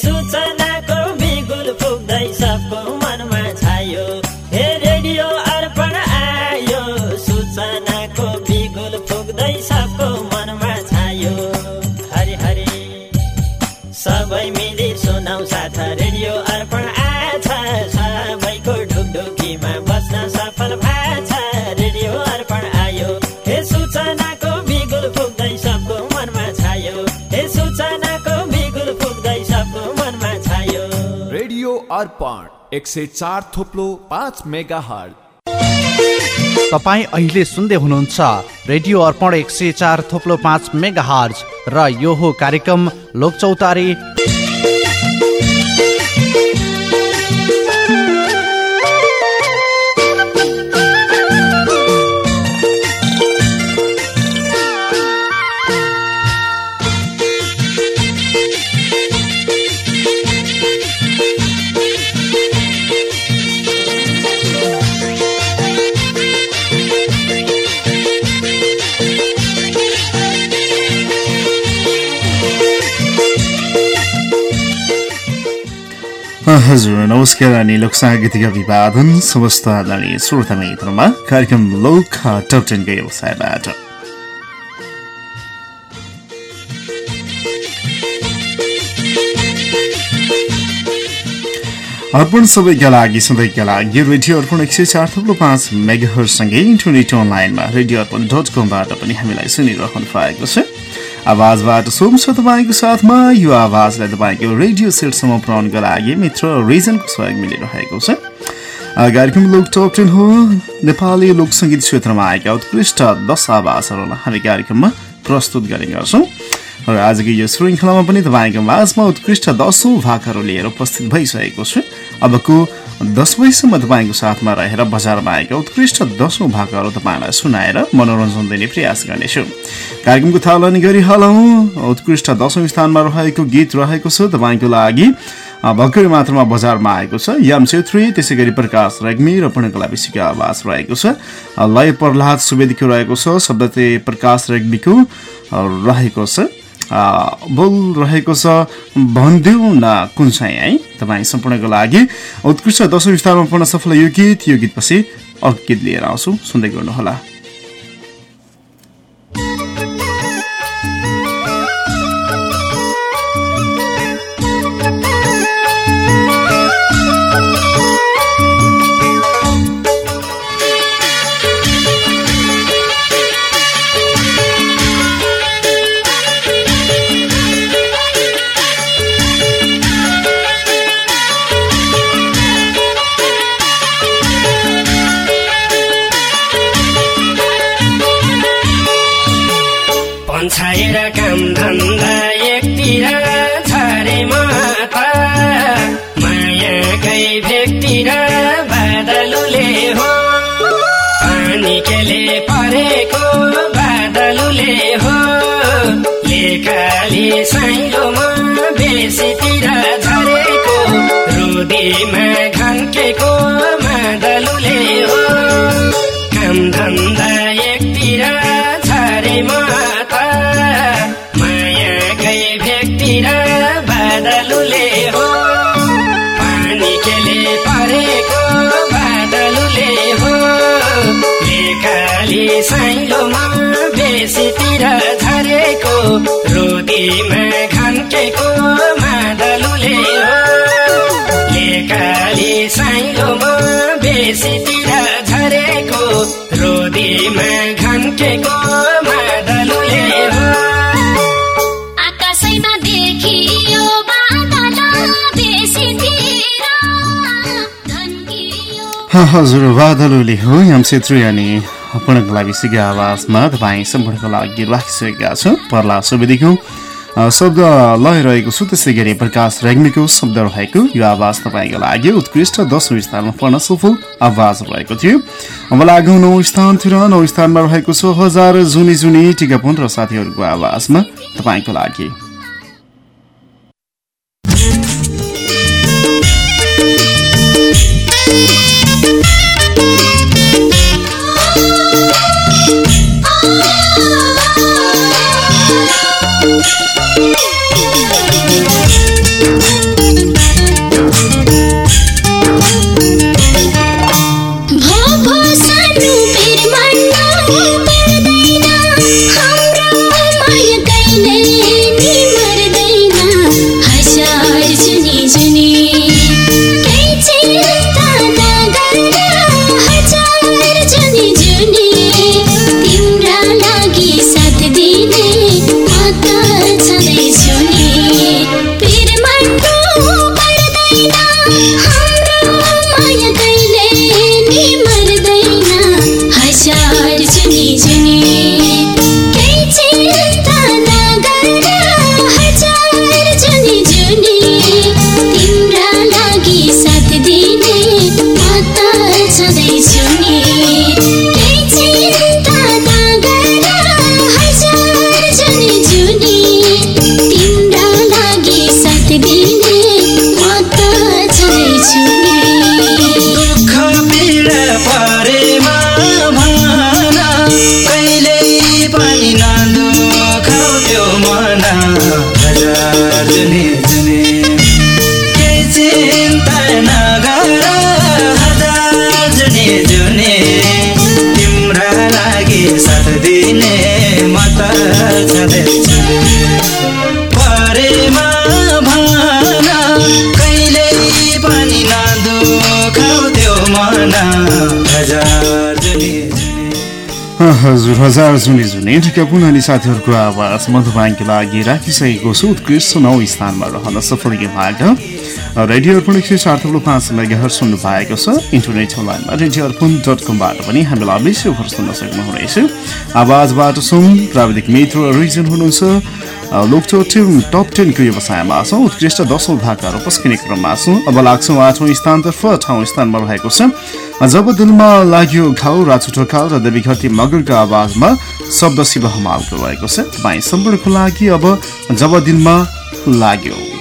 सूचनाको बिगुल फुक्दै सबको अर्पण एक सय चार थोप्लो पाँच मेगा हट तपाईँ अहिले सुन्दै हुनुहुन्छ रेडियो अर्पण एक सय चार थोप्लो पाँच मेगा हर्ज र यो हो कार्यक्रम लोकचौतारी। हजुर नमस्कार अनि लोकसाहित्यिक अभिवादन समस्त आदरणीय श्रोता मित्रमा कार्यक्रम लोक टप टेनको व्यवसायबाट। अर्पण सबैका लागि सधैँका लागि रेडियो अर्पण एक सय चार थुप्रो पाँच मेगाहरूसँगै इन्टरनेट अनलाइनमा रेडियो अर्पण डट कमबाट पनि हामीलाई सुनिरहनु भएको छ। आवाजबाट सोम छ तपाईँको साथमा। यो आवाजलाई तपाईँको रेडियो सेटसम्म पुऱ्याउनुको लागि मित्र रिजनको सहयोग मिलिरहेको छ। कार्यक्रम लोक हो। नेपाली लोक सङ्गीत क्षेत्रमा आएका उत्कृष्ट दस आवाजहरूलाई हामी कार्यक्रममा प्रस्तुत गर्ने गर्छौँ। र आजको यो श्रृङ्खलामा पनि तपाईँको माझमा उत्कृष्ट दसौँ भागहरू लिएर उपस्थित भइसकेको छु। अबको दस बजीसम्म तपाईँको साथमा रहेर बजारमा आएका उत्कृष्ट दसौँ भागहरू तपाईँलाई सुनाएर मनोरञ्जन दिने प्रयास गर्नेछु। कार्यक्रमको थालनी गरिहालौँ। उत्कृष्ट दसौँ स्थानमा रहेको गीत रहेको छ तपाईँको लागि। भर्खरै मात्रामा बजारमा आएको छ। याम छेत्री त्यसै गरी प्रकाश रेग्मी र पूर्णकला विषयको आवाज रहेको छ। लय प्रहलाद सुवेदीको रहेको छ। शब्द प्रकाश रेग्मीको रहेको छ। बोल रहेको छ भनिदेऊ न कुन चाहिँ है? तपाईँ सम्पूर्णको लागि उत्कृष्ट दशौँ स्थानमा पूर्ण सफल यो गीत यो गीतपछि अर्को गीत लिएर आउँछु। सुन्दै गर्नुहोला। रुदीमा घन्केको मादलुले हो। काम धन्दा एकतिर छरे माता। मायाकै भेगतिर बादलुले हो। पानी केले परेको बादलुले हो। लेकाली साइलोमा बेसीतिर झरेको रोदीमा बेसीतिर झरेको रोदीमा घन्केको मादलुले हो आकाशैमा देखियो बादल हजुर बादलुले हो याम छेत्री अनि पूर्णको लागि सिका आवाजमा तपाईँ सम्पूर्णको लागि राखिसकेका छौँ। पर्ला सुवेदीको अ, शब्द लय रहेको छु त्यसै गरी प्रकाश रेग्मीको शब्द रहेको यो आवाज तपाईँको लागि उत्कृष्ट दसौँ स्थानमा पढ्न सफल आवाज रहेको थियो अब लागौँ नौ स्थानतिर नौ स्थानमा रहेको छ हजार जुनी जुनी टिकापुन र साथीहरूको आवाजमा तपाईँको लागि हजुर हजार जुनी जुनी ठिका पुनः साथीहरूको आवाज म तपाईँको लागि राखिसकेको छु। उत्कृष्ट नौ स्थानमा रहन सफल यो रेडियो अर्पण एक सय चार थप्लो पाँच मेगाहर सुन्नु भएको छ। इन्टरनेट अनलाइनमा रेडियो अर्पण डट कमबाट पनि हामीलाई विश्वभर सुन्न सक्नुहुनेछ। आवाजबाट सुन प्राविधिक मित्र रिजन हुनुहुन्छ। लोकचो टिम टप टेनको व्यवसायमा छौँ उत्कृष्ट दसौँ भागका पस्किने क्रममा छौँ अब लाग्छौँ आठौँ स्थानतर्फ ठाउँ स्थानमा रहेको छ। जब दिलमा लाग्यो घाउ राजु ढोकाल र देवी घरती मगरको आवाजमा शब्द शिव हमालको रहेको छ। तपाईँ सम्पूर्णको लागि अब जब दिलमा लाग्यो।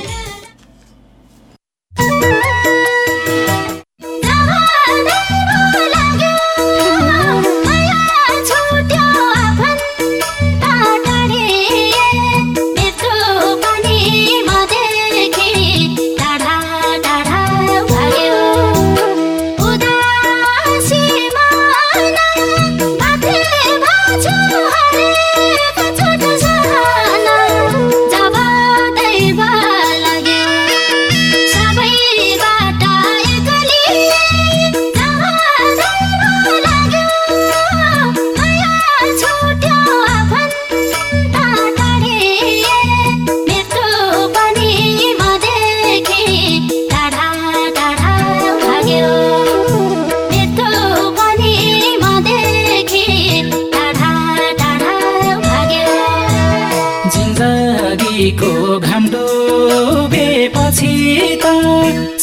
जिन्दगीको घाम डुबेपछि त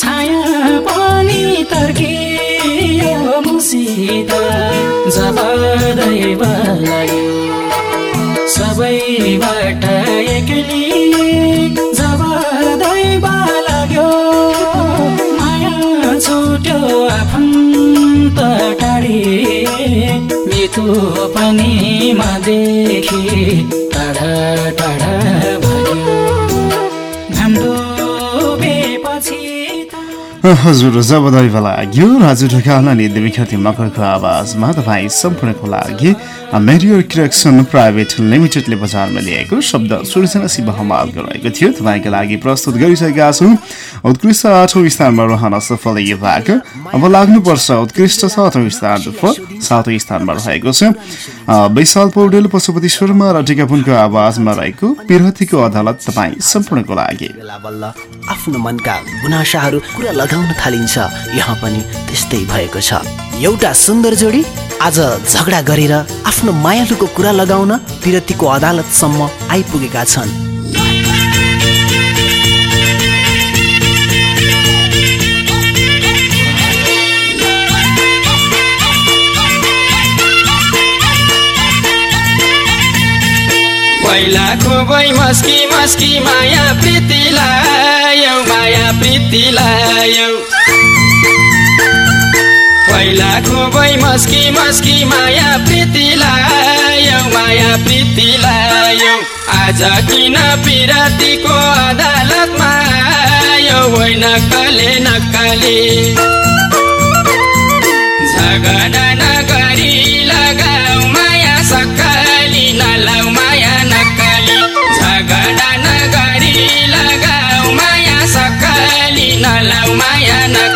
छाया पनि तर्कियो मुसित। जब दैव लाग्यो सबैबाट एक्लै। जब दैव लाग्यो माया छुट्यो आफन्त टाढे। मिठो पनि मदेखि टाढा टाढा हजुर जब दैव लाग्यो राजु ढकाल अनि देवी मकरको आवाजमा तपाईँ सम्पूर्णको लागि मेरियर क्रिएक्सन प्राइभेट लिमिटेडले बजारमा ल्याएको शब्द सृजना शिव हमालको रहेको थियो। तपाईँको लागि प्रस्तुत गरिसकेका छौँ। उत्कृष्ट आठौँ स्थानमा रहन सफल यो भाग अब लाग्नुपर्छ उत्कृष्ट सातौँ स्थानतर्फ सातौँ स्थानमा रहेको छ। वैशाल पौडेल पशुपति शर्मा र टिकापुनको आवाजमा रहेको पिरहतीको अदालत तपाईँ सम्पूर्णको लागि। आफ्नो मनका गुनासाहरू कुरा लगाउन थालिन्छ। यहाँ पनि त्यस्तै भएको छ। एउटा सुन्दर जोडी आज झगडा गरेर आफ्नो मायालुको कुरा लगाउन विरतीको अदालतसम्म आइपुगेका छन्। पहिला खुबै मस्की मस्की माया प्रीति लायौ माया प्रीति लायौ पहिला खुबै मस्की मस्की माया प्रीति लायौ माया प्रीति लायौ आज किन पिरातीको अदालतमा आयौ होइन नक्कले नक्कली। झगडा नगरी लगाऊ माया सक्कली नलाउ माया नक्कली। झगडा नगरी लगाऊ माया सक्कली नलाउ माया नक्कली।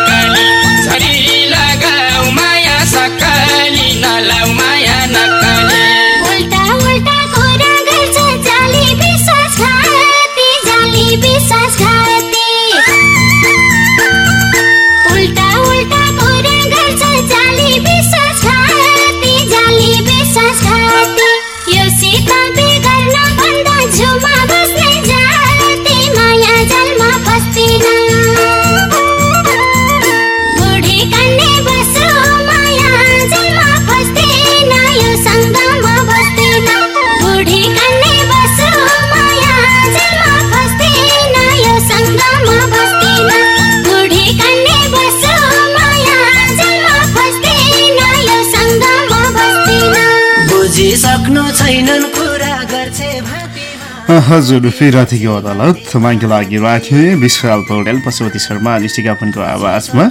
हजुर फिराथीको अदालत। तपाईँको लागि राखेँ विशाल पौडेल पशुपति शर्मा अनि टिकापनको आवाजमा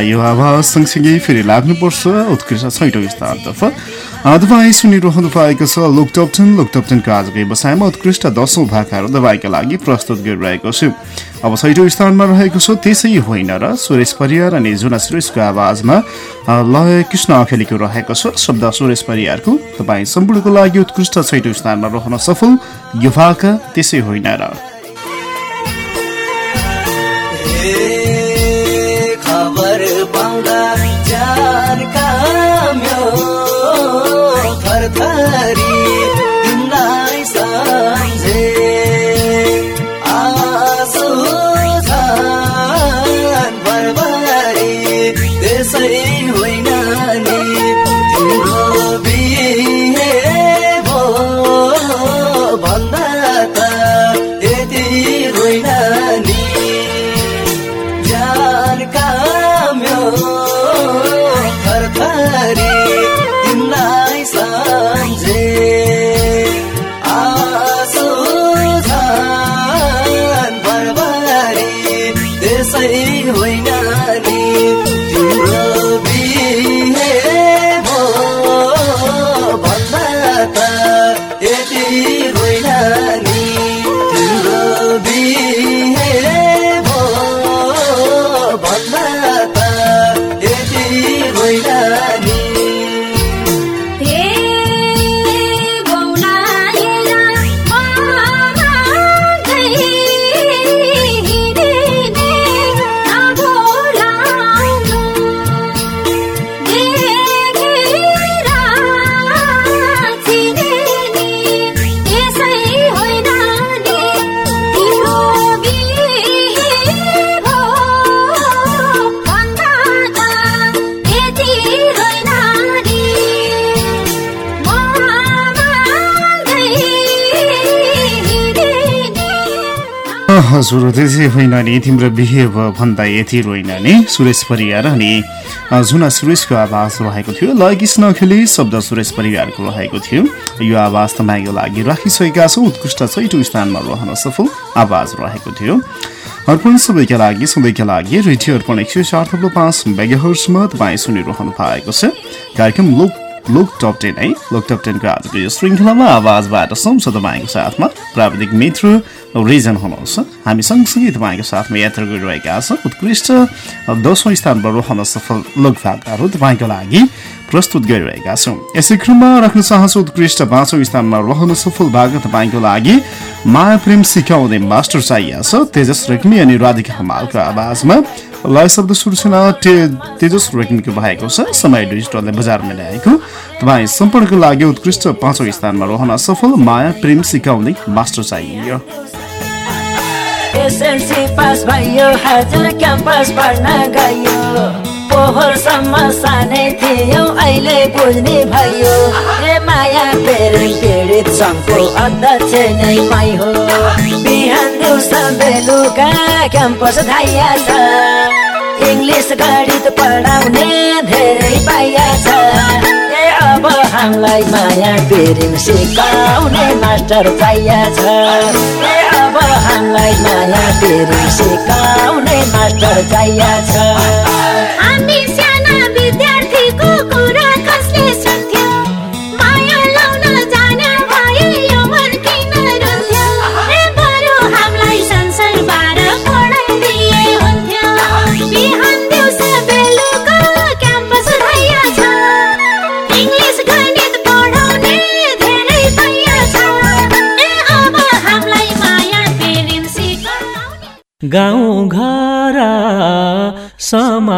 यो आवाज सँगसँगै फेरि लाग्नुपर्छ। उत्कृष्ट छैटौँ स्थानतर्फ तपाईँ सुनिरहनु भएको छ Lok top ten Lok top टेनको आजको व्यवसायमा उत्कृष्ट दसौँ भाकाहरू तपाईँका लागि प्रस्तुत गरिरहेको छु। अब छैटौँ स्थानमा रहेको छ त्यसै होइन र सुरेश परियार अनि जुना सुरेशको आवाजमा लय कृष्ण अखेलीको रहेको छ शब्द सुरेश परियारको। तपाईँ सम्पूर्णको लागि उत्कृष्ट छैटौँ स्थानमा रहन सफल यो भाका त्यसै होइन र। हजुर त्यसै होइन नि तिम्रो बिहे भयो भन्दा यति रोइन नि सुरेश परियार अनि जुना सुरेशको आवाज रहेको थियो लय कृष्ण खेली शब्द सुरेश परिवारको रहेको थियो। यो आवाज तपाईँको लागि राखिसकेका छौँ। उत्कृष्ट छैटौँ स्थानमा रहन सफल आवाज रहेको थियो। अर्पण सबैका लागि सधैँका लागि रेडियो अर्पण एक सय चार थप्लो पाँच तपाईँ सुनिरहनु भएको छ। कार्यक्रम लोक लोक टप टेन है? लोक टप टेनको आजको यो श्रृङ्खलामा आवाजबाट सँगछ तपाईँको साथमा प्राविधिक मित्र रिजन हुनुहुन्छ। हामी सँगसँगै तपाईँको साथमा यात्रा गरिरहेका छौँ। उत्कृष्ट दसौँ स्थानमा रहन सफल लोकभाकाहरू तपाईँको लागि प्रस्तुत गरिरहेका छौँ। यसै क्रममा राख्न चाहन्छु उत्कृष्ट पाँचौँ स्थानमा रहन सफल भाग तपाईँको लागि माया प्रेम सिकाउने मास्टर चाहिएको छ। तेजस रेग्मी अनि राधिका हमालको आवाजमा लय शब्द सूचना ते तेजस रेग्मीको भएको छ समय डिजिटलले बजारमा ल्याएको। तपाईँ सम्पर्कको लागि उत्कृष्ट पाँचौँ स्थानमा रहन सफल माया प्रेम सिकाउने मास्टर चाहियो। एसएलसी पास भयो हजुर क्याम्पस पढ्न गयो। पोहोरसम्म सानै थियो। अहिले बुझ्ने भयो। ए माया पेरेन्ट पीडित सङ्घको अध्यक्ष नै मै हो। बिहान दिउँसो बेलुका क्याम्पस धाइया छ। इङ्ग्लिस गणित पढाउने धेरै पाइया छ। अब हामीलाई माया पेरिङ सिकाउने मास्टर चाहिया छ। अब हामीलाई माया पेरिङ सिकाउने मास्टर चाहिया छ।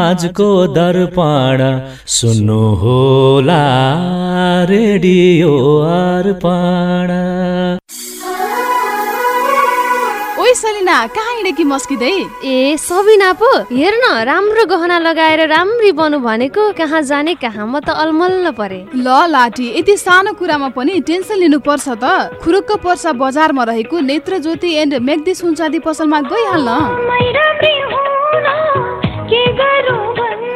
समाजको दर्पण सुन्नु होला रेडियो अर्पण। ओइ सलिना कहाँ हिँडेकी मस्किँदै? ए सबिना पो हेर न राम्रो गहना लगाएर राम्री बनु भनेको कहाँ जाने कहाँ म त अलमल्ल परे। ल लाठी यति सानो कुरामा पनि टेन्सन लिनु पर्छ त। खुरुक्क पर्सा बजारमा रहेको नेत्र ज्योति एन्ड मेग्दी सुनचाँदी पसलमा गइहाल्न। के घरों बन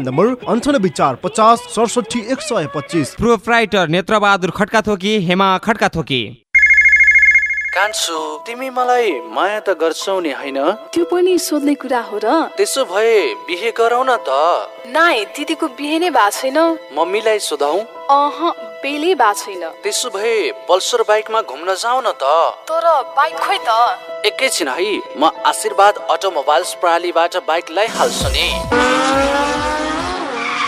नम्बर अन्ठानब्बे चार पचास सडसठी एक सय पच्चिस। प्रोप्राइटर नेत्रबहादुर खड्का थोकी हेमा खड्का थोकी कान्छु तिमी मलाई माया त गर्छौ नि होइन? त्यो पनि सोध्ने कुरा हो र। त्यसो भए बिहे गरौ न त। नाइ दिदीको बिहे नै भएको छैन। मम्मीलाई सोधौ। अह बेलै भएको छैन। त्यसो भए पल्सर बाइकमा घुम्न जाऊ न त। तर बाइक खोइ त। एकैछिन है म आशीर्वाद अटोमोबाइल्स प्रणालीबाट बाइक ल्याइहाल्छु नि वाउ यति छिटै वाउ यति छिटै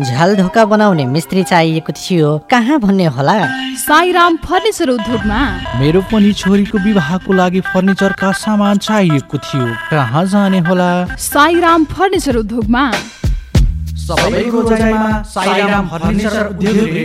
झ्याल ढोका बनाउने मिस्त्री चाहिएको थियो। कहाँ भन्ने होला? साईराम फर्निचर उद्योगमा। मेरो पनि छोरीको विवाहको लागि फर्निचरका सामान चाहिएको थियो। कहाँ जाने होला? साईराम फर्निचर उद्योगमा। सबैको जयमा साईराम फर्निचर उद्योगले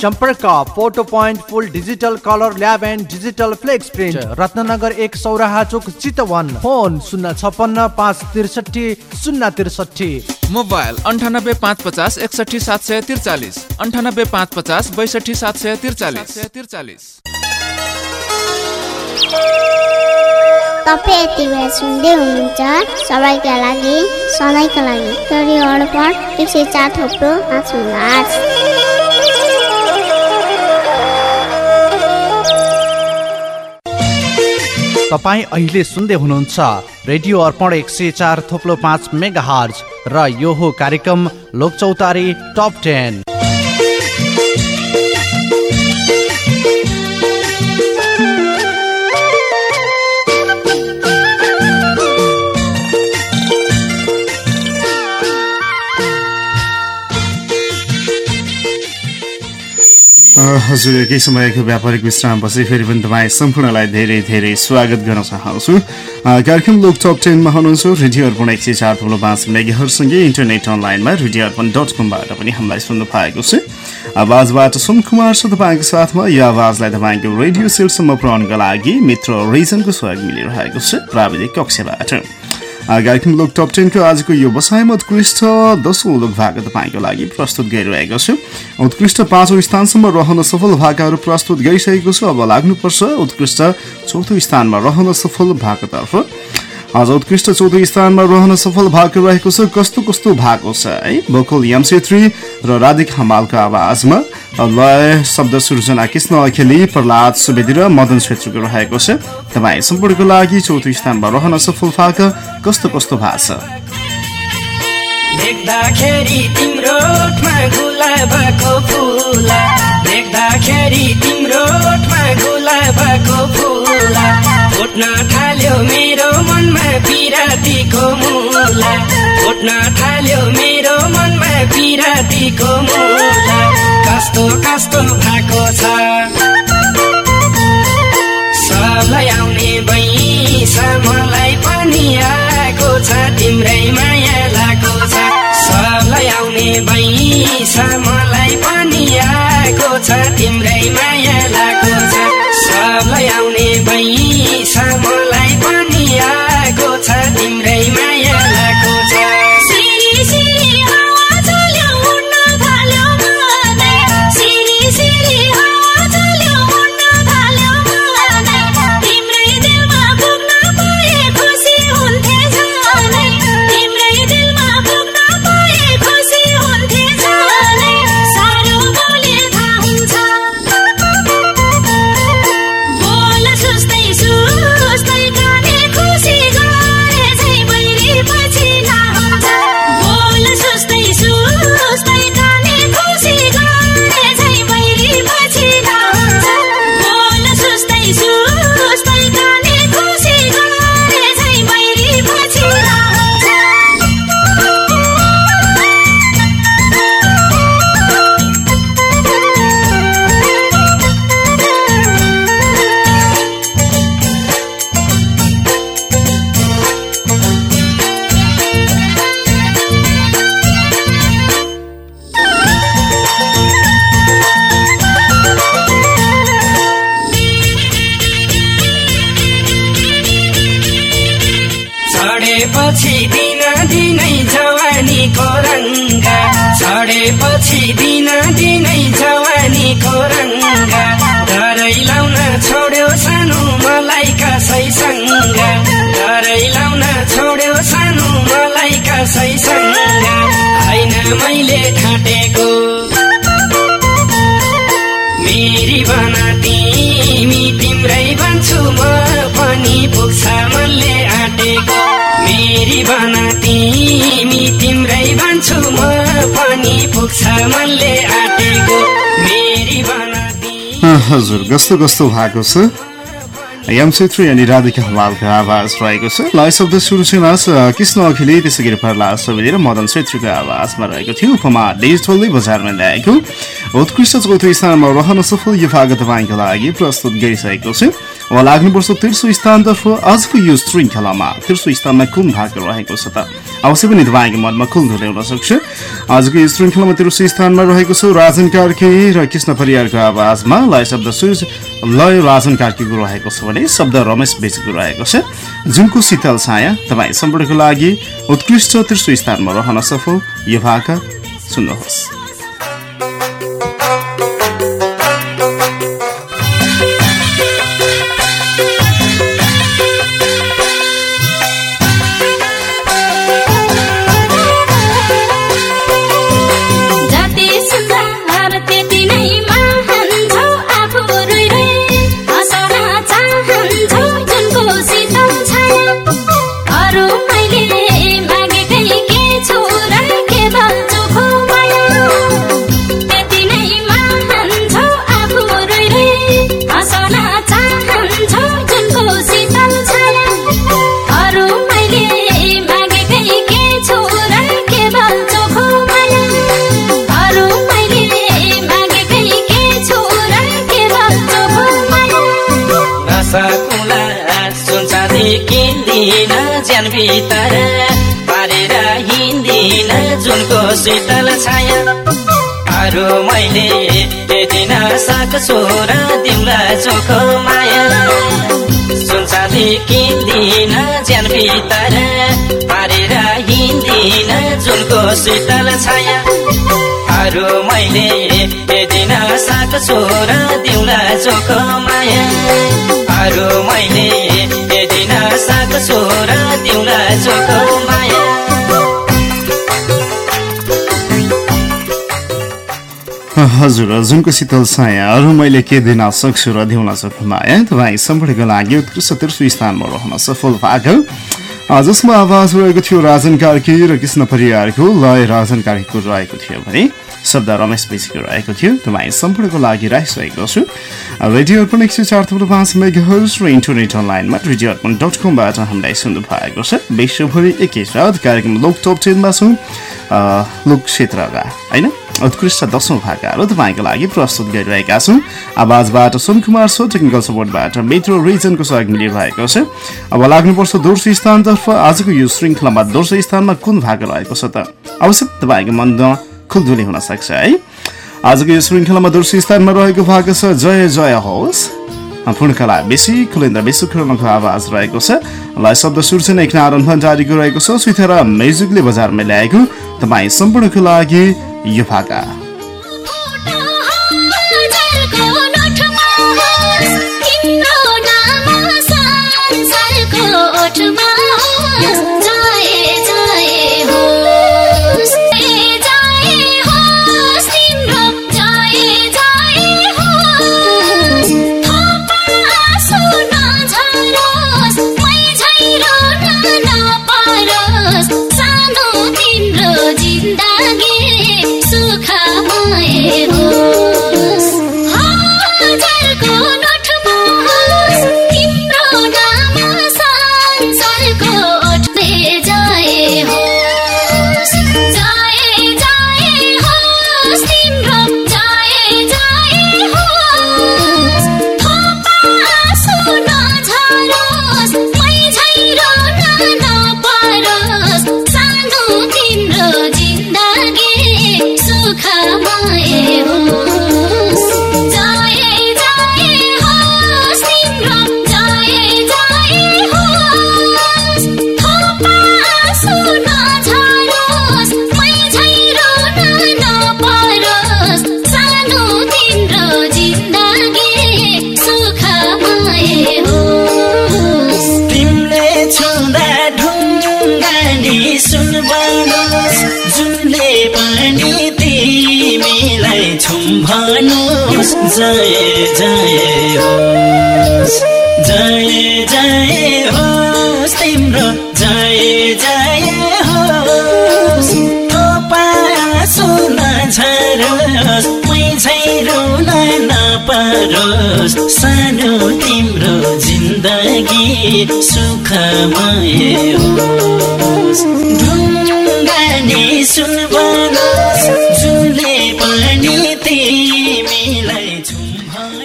सम्पर्क photo point full digital colour lab and digital flex print. Ratnanagar एक सौराहा चोक चितवन। फोन शून्य छपन्न पाँच त्रिसठी शून्य त्रिसठी। मोबाइल अन्ठानब्बे पाँच पचास एकसठी सात सय त्रिचालिस। अन्ठानब्बे पाँच पचास बैसठी सात सय त्रिचालिस। त्रिचालिस तपाईँ यति बेला सुन्दै हुनुहुन्छ सबैका लागि सधैँका लागि। रेडियो अर्पण एक सय चार थोप्रो पाँच आठ तपाईँ अहिले सुन्दै हुनुहुन्छ रेडियो अर्पण एक सय चार थोप्लो पाँच मेगा हर्ज र यो हो कार्यक्रम लोकचौतारी टप टेन। हजुर केही समयको व्यापारिक विश्रामपछि फेरि पनि तपाईँ सम्पूर्णलाई धेरै धेरै स्वागत गर्न चाहन्छु। कार्यक्रम लोक टप टेनमा हुनुहुन्छ रेडियो अर्पण एक सय चार थुलो पाँच मेगाहरूसँगै इन्टरनेट अनलाइनमा रेडियो अर्पण डट कमबाट पनि हामीलाई सुन्नु पाएको छ। आवाजबाट सुन कुमार छ तपाईँको साथमा। यो आवाजलाई तपाईँको रेडियो सेटसम्म पुऱ्याउनुको लागि मित्र रिजनको सहयोग मिलिरहेको छ प्राविधिक कक्षबाट। कार्यक्रम लोक टप टेनको आजको यो बसाइमा उत्कृष्ट दसौँ लोक भाग तपाईँको लागि प्रस्तुत गरिरहेको छु। उत्कृष्ट पाँचौँ स्थानसम्म रहन सफल भाकाहरू प्रस्तुत गरिसकेको छु। अब लाग्नुपर्छ उत्कृष्ट चौथो स्थानमा रहन सफल भागतर्फ आज उत्कृष्ट चौथो स्थानमा रहन सफल भाग रहेको छ कस्तो कस्तो भएको छ है? बकुल यम छेत्री र राधिक हमालको आवाजमा लय शब्द सृजना कृष्ण अखेली प्रहलाद सुवेदी र मदन छेत्रीको रहेको छ। तपाईँ सम्पूर्णको लागि चौथो स्थानमा रहन सफल भाग कस्तो कस्तो भएको छ? थाल्यो मेरो मनमा पिरातीको मुला। फुट्न थाल्यो मेरो मनमा पिरातीको मुला। कस्तो कस्तो भएको छ? सबलाई आउने बैसा पनि आएको छ तिम्रै माया लागेको छ। सबलाई आउने बैसा मलाई पनि आएको छ तिम्रै माया लागेको छ। सबलाई आउने बैसा मलाई पनि पुग्छ मनले आँटेको मेरी हजुर कस्तो कस्तो भएको छ? एम छेत्री अनि राधिका हमालको आवाज रहेको छ। लय शब्द सुरु सुनास कृष्ण अखिले त्यसै गरी प्रहलाद सुवेदी र मदन छेत्रीको आवाजमा रहेको थियो। उपमा डिजिटलले बजारमा ल्याएको। उत्कृष्ट चौथो स्थानमा रहन सफल यो भाग तपाईँको लागि प्रस्तुत गरिसकेको छु। अब लाग्नुपर्छ तेर्सो स्थानतर्फ आजको यो श्रृङ्खलामा तेर्सो स्थानमा कुन भाग रहेको छ त? अवश्य पनि तपाईँको मनमा कुल ल्याउन सक्छ। आजको यो श्रृङ्खलामा तेर्सो स्थानमा रहेको छ राजन कार्की र कृष्ण परियारको आवाजमा लय शब्द सुरु लय राजन कार्कीको रहेको छ भने शब्द रमेश बेचको रहेको छ। जुनको शीतल छाया तपाईँ सम्पूर्णको लागि उत्कृष्ट तेर्सो स्थानमा रहन सफल यो भाग सुन्नुहोस्। सक्छु र तिमीला चोखो माया। अरू मैले दिन सक्छु र तिमीला चोखो माया। हजुर जुनको शीतल छाया अरू मैले के दिन सक्छु र दिउन सक्छु माया? तपाईँ सम्पूर्णको लागि उत्कृष्ट तेर्सो स्थानमा रहन सफल भएको। जसमा आवाज रहेको थियो राजन कार्की र कृष्ण परियारको लय राजन कार्कीको रहेको थियो भने। शब्द रमेश बेसीको रहेको थियो। तपाईँ सम्पूर्णको लागि राखिसकेको छु रेडियो अर्पण एक सय चार थुप्रो पाँच मेगाहर्स र इन्टरनेट अनलाइनमा रेडियो अर्पण डट कमबाट हामीलाई सुन्नु भएको छ। विश्वभरि एकैसाथ कार्यक्रम लोक टप टेनमा छौँ लोक क्षेत्रका होइन? उत्कृष्ट दशौँ भाकाहरू तपाईँको लागि प्रस्तुत गरिरहेका छौँ। आवाजबाट सोम कुमार सो टेक्निकल सपोर्टबाट मेट्रो रिजनको सहयोग मिलिरहेको छ। अब लाग्नुपर्छ दोस्रो स्थानतर्फ आजको यो श्रृङ्खलामा दोस्रो स्थानमा कुन भाग रहेको छ त? अवश्य तपाईँको मनमा खुल्दुली हुन सक्छ है? आजको यो श्रृङ्खलामा दोस्रो स्थानमा रहेको भाग छ जय जय होस्। पूर्णकला बेसी खुलेन्द्र विश्वकर्माको आवाज रहेको छ। लय शब्द सुर्सेन एक नारायण भण्डारीको रहेको छ। सुथेर म्युजिकले बजारमा ल्याएको तपाईँ सम्पूर्णको लागि यो भाका जय जय होस् जय जय होस् तिम्रो जय जय होस् थोपा सुन झरोस् मैझै रुन नपरोस् सानो तिम्रो जिन्दगी सुखमय होस् ढुङ्गानी सुन बनोस्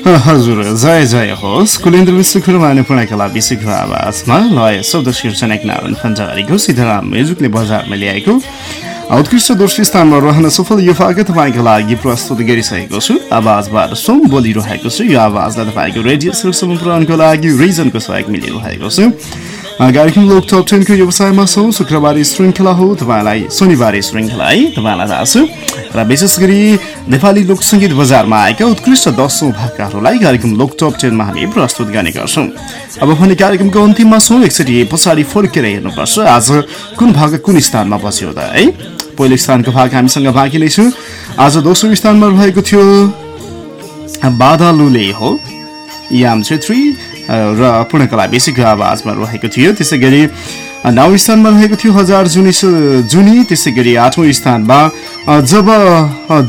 हजुर जय जय होस्। कुलेन्द्र विश्वकर्मा अनि पूर्णकला विश्वको आवाजमा लय शब्द एक नारायण फन्जारीको सीताराम म्युजिकले बजारमा ल्याएको उत्कृष्ट दोस्रो स्थानमा रहन सफल यो भाग तपाईँको लागि प्रस्तुत गरिसकेको छु। आवाजबाट सोम बोलिरहेको छु। यो आवाजलाई तपाईँको रेडियो शीर्षमा पुऱ्याउनको लागि रिजनको सहयोग मिलिरहेको छु। कार्यक्रम लोक टप टेनको व्यवसायमा छौँ? शुक्रबारे श्रृङ्खला हो तपाईँलाई। शनिबारे श्रृङ्खला है तपाईँलाई थाहा छ। र विशेष गरी नेपाली लोक सङ्गीत बजारमा आएका उत्कृष्ट दसौँ भाकाहरूलाई कार्यक्रम लोक टप टेनमा हामी प्रस्तुत गर्ने गर्छौँ। अब भने कार्यक्रमको अन्तिममा छौँ। एकचोटि पछाडि फर्केर हेर्नुपर्छ। आज कुन भाग कुन स्थानमा बस्यो त है? पहिलो स्थानको भाग हामीसँग बाँकी नै छु। आज दोस्रो स्थानमा रहेको थियो बादलुले हो। याम छेत्री र पूर्णकला बेसीको आवाजमा रहेको थियो। त्यसै गरी नौ स्थानमा रहेको थियो हजार जुनी जुनी। त्यसै गरी आठौँ स्थानमा जब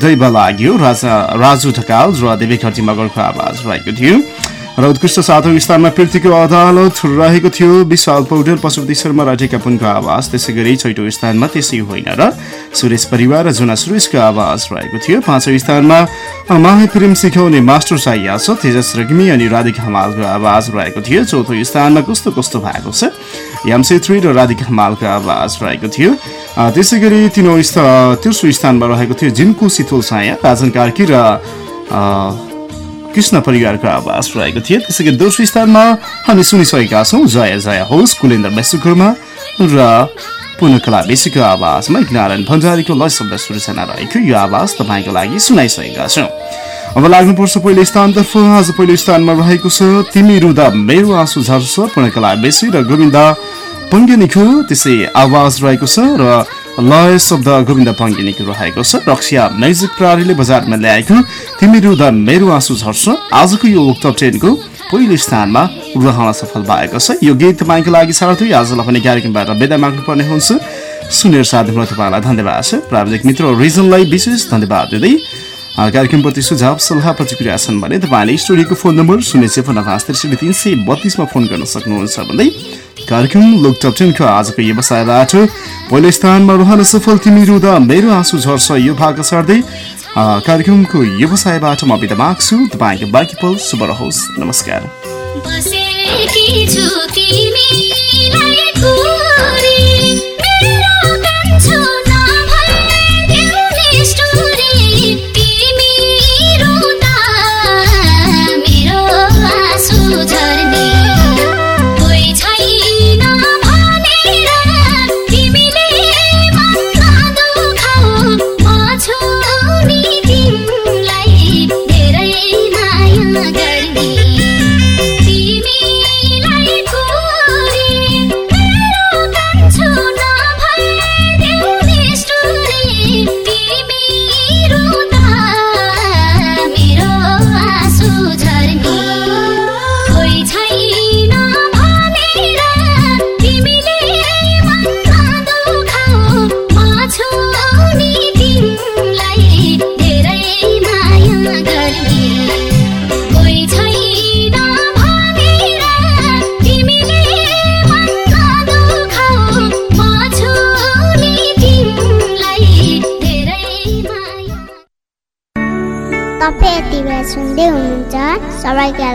दैव लाग्यो राजा राजु ढकाल र देवी खर्ती मगरको आवाज रहेको थियो। र उत्कृष्ट सातौँ स्थानमा पृथ्वीको अदालत रहेको थियो। विशाल पौडेल पशुपति शर्मा राठेका पुनको आवाज त्यसै गरी छैटौँ स्थानमा त्यसै होइन र सुरेश परिवार र जुना सुरेशको आवाज रहेको थियो। पाँचौँ स्थानमा माहे प्रेम सिकाउने मास्टर साइया छ तेजस रेग्मी अनि राधिका हमालको आवाज रहेको थियो। चौथो स्थानमा कस्तो कस्तो भएको छ? यामसे थ्री र राधिका हमालको आवाज रहेको थियो। त्यसै गरी तिनौँ स्था तेस्रो स्थानमा रहेको थियो जिनको सितोल साया राजन कार्की र कृष्ण परिवारको आवाज रहेको थियो। त्यसै गरी दोस्रो स्थानमा हामी सुनिसकेका छौँ जय जय होस् कुलेन्द्र बेसुकर्मा र पुनकला बेसीको आवाजमा नारायण भण्डारीको लय सूचना रहेको यो आवाज तपाईँको लागि सुनाइसकेका छौँ। अब लाग्नुपर्छ पहिलो स्थानतर्फ आज पहिलो स्थानमा रहेको छ तिमी रुदा मेरो आँसु झर्छ पुनकला बेसी र गोविन्द पङ्गिनीको त्यसै आवाज रहेको छ र लय शब्द गोविन्द पङ्गिनीको रहेको छ। रक्सिया म्युजिक प्रहरीले बजारमा ल्याएको तिमी रुदा मेरो आँसु झर्छ। आजको यो उक्त ट्रेनको पहिलो स्थानमा रहन सफल भएको छ। यो गीत तपाईँको लागि सार्थी आजलाई पनि कार्यक्रमबाट बेदा माग्नुपर्ने हुन्छ। सुनेर साथ दिनु तपाईँलाई धन्यवाद छ। प्राविधिक मित्र रिजनलाई विशेष धन्यवाद दिँदै कार्यक्रमप्रति सुझाव सल्लाह प्रतिक्रिया छन् भने तपाईँले स्टुडियोको फोन नम्बर शून्य छेपन्न पाँच त्रिसठी तिन सय बत्तिसमा फोन गर्न सक्नुहुन्छ भन्दै कार्यक्रम लोक टप टेनको आजको व्यवसायबाट पहिलो स्थानमा रहन सफल तिमी रुँदा मेरो आँसु झर्छ यो भाग सर्दै। कार्यक्रमको व्यवसायबाट म बिदा माग्छु। तपाईँको बाँकी पल शुभ रहोस्। नमस्कार।